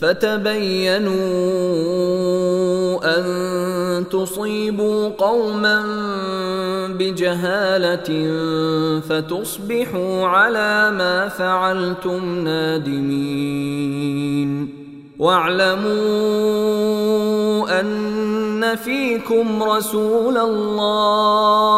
فتبينوا أن تصيبوا قوما بجهالة فتصبحوا على ما فعلتم نادمين. واعلموا أن فيكم رسول الله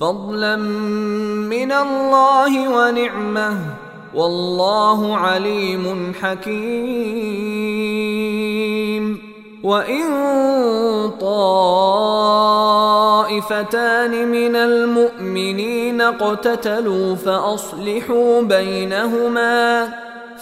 فضلا من الله ونعمة والله عليم حكيم. وإن طائفتان من المؤمنين اقتتلوا فأصلحوا بينهما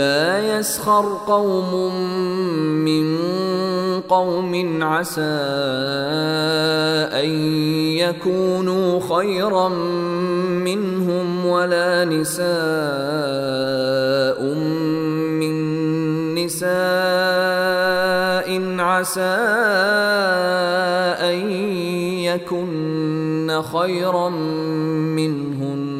لا يسخر قوم من قوم عسى أن يكونوا خيرا منهم ولا نساء من نساء عسى أن يكن خيرا منهن.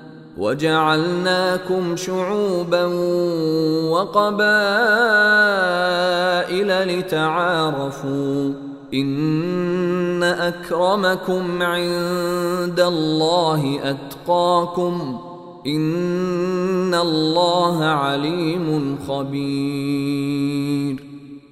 وجعلناكم شعوبا وقبائل لتعارفوا إن أكرمكم عند الله أتقاكم إن الله عليم خبير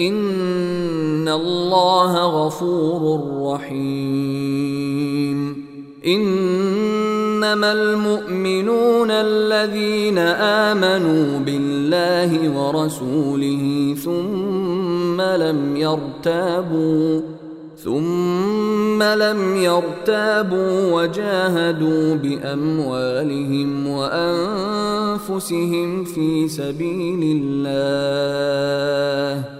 ان الله غفور رحيم انما المؤمنون الذين امنوا بالله ورسوله ثم لم يرتابوا ثم لم يرتابوا وجاهدوا باموالهم وانفسهم في سبيل الله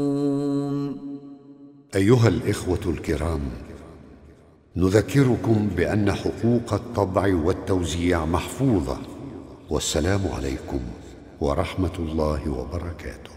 أيها الإخوة الكرام نذكركم بأن حقوق الطبع والتوزيع محفوظة والسلام عليكم ورحمة الله وبركاته.